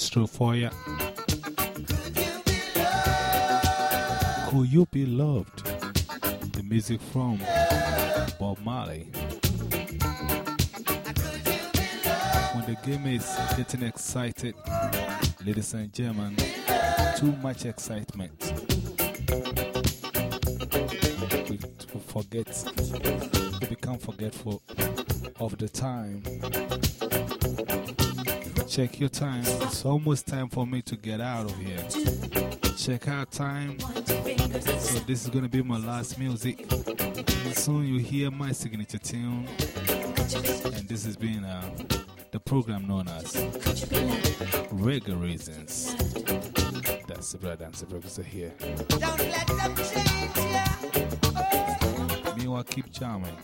maestro for you. Could you be loved? The music from Bob Marley. When the game is getting excited, ladies and gentlemen, too much excitement. We forget, we become forgetful of the time. Check your time. It's almost time for me to get out of here. Check out time. So, this is going to be my last music. Soon you hear my signature tune. And this has been uh, the program known as Reggae Reasons. That's the brother and the producer here. Meanwhile, keep charming.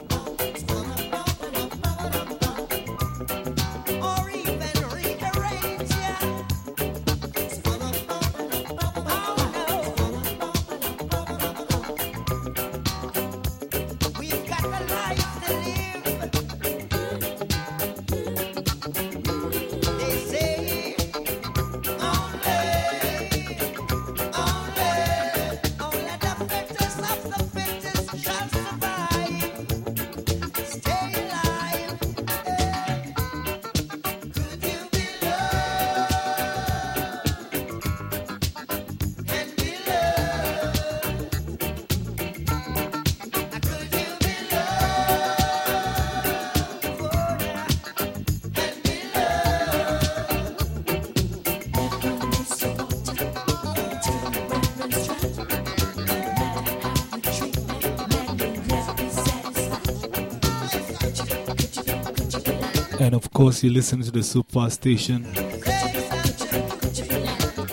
And of course, you listen to the Super Station.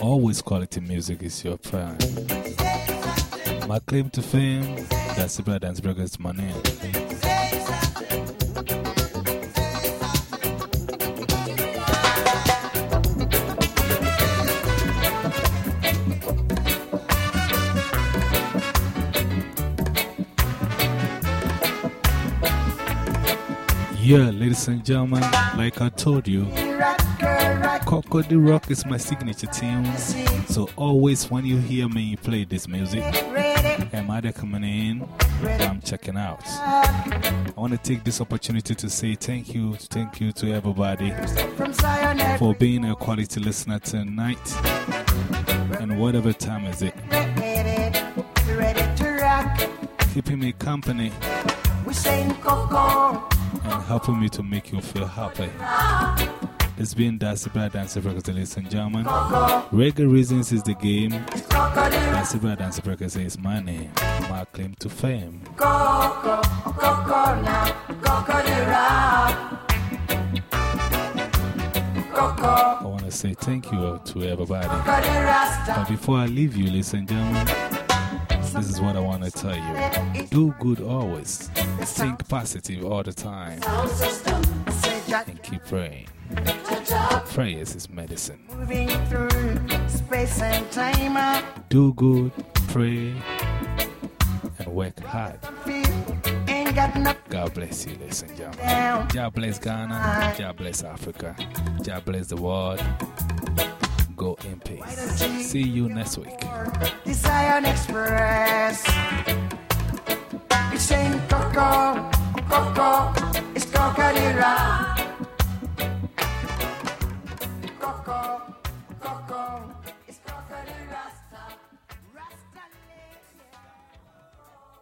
Always quality music is your prime. My claim to fame, that's the Brad Dance Burgers, my name. Yeah, ladies and gentlemen, like I told you, Coco the Rock is my signature tune. So always when you hear me play this music, I'm either coming in I'm checking out. I want to take this opportunity to say thank you, thank you to everybody for being a quality listener tonight. And whatever time is it, keeping me company and helping me to make you feel happy. It's been Darcy Brad Dance Records, ladies and gentlemen. Reggae Reasons is the game. Darcy Brad Dance Records is my name, my claim to fame. coco coco coco I want to say thank you to everybody. But before I leave you, ladies and gentlemen, this is what I want to tell you. Do good always. Think positive all the time. And keep praying. Prayers is medicine. Do good, pray, and work hard. God bless you, ladies and gentlemen. God bless Ghana. God bless Africa. God bless the world. Go in peace. See you next week. It's it's